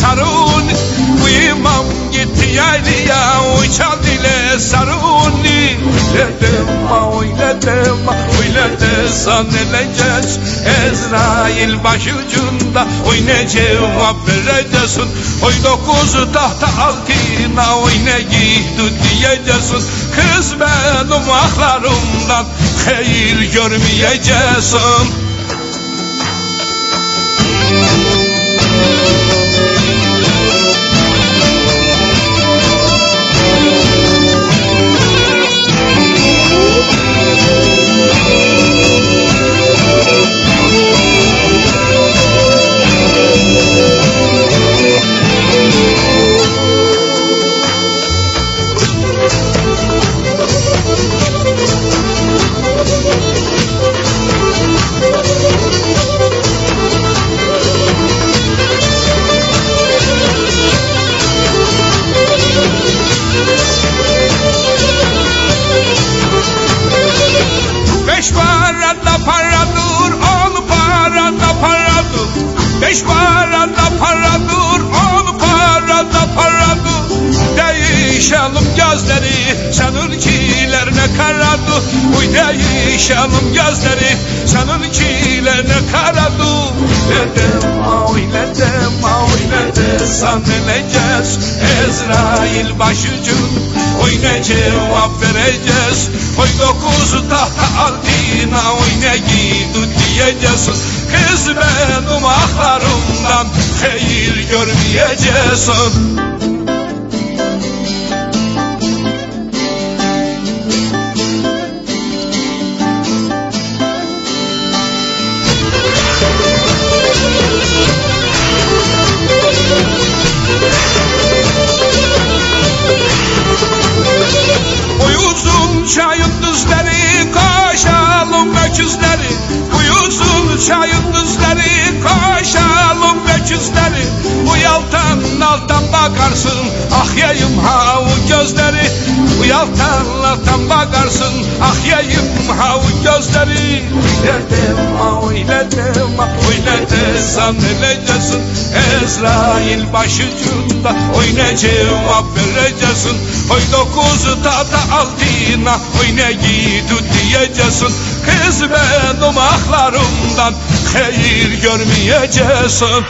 saruni Uyumam gitti yaylıya. Uçan dile saruni ah, Oyletema ah, oyletema oylete sanılacağız Ezrail başucunda. Oy ne cevap vereceksin? Oy dokuzu tahta altına oy ne giydi diyeceksin? Kız benim ahlarımdan hayır görmeyeceksin. Beş parada paradır, on parada paradır. Değişelim gözleri, seninkiler ne karadır. Uy değişelim gözleri, seninkiler ne karadır. Dedim, öyle deme, öleceğiz. Ezrail başucun, oy ne cevap vereceğiz. Oy dokuzu tahta altına oy ne giydi diyeceksin Kız benim ahlarımdan hayır görmeyeceksin öküzleri Oy uzun çayın düzleri Koşalım öküzleri Bu alttan alttan bakarsın Ah yayım ha o gözleri. Bu alttan alttan bakarsın Ah yayım ha o gözleri. Dedim öyle deme Öyle desen öleceksin Ezrail başucunda Oy ne cevap vereceksin Oy dokuzu tahta altına Oy ne giydi diyeceksin Kız benim ahlarımdan Hayır görmeyeceksin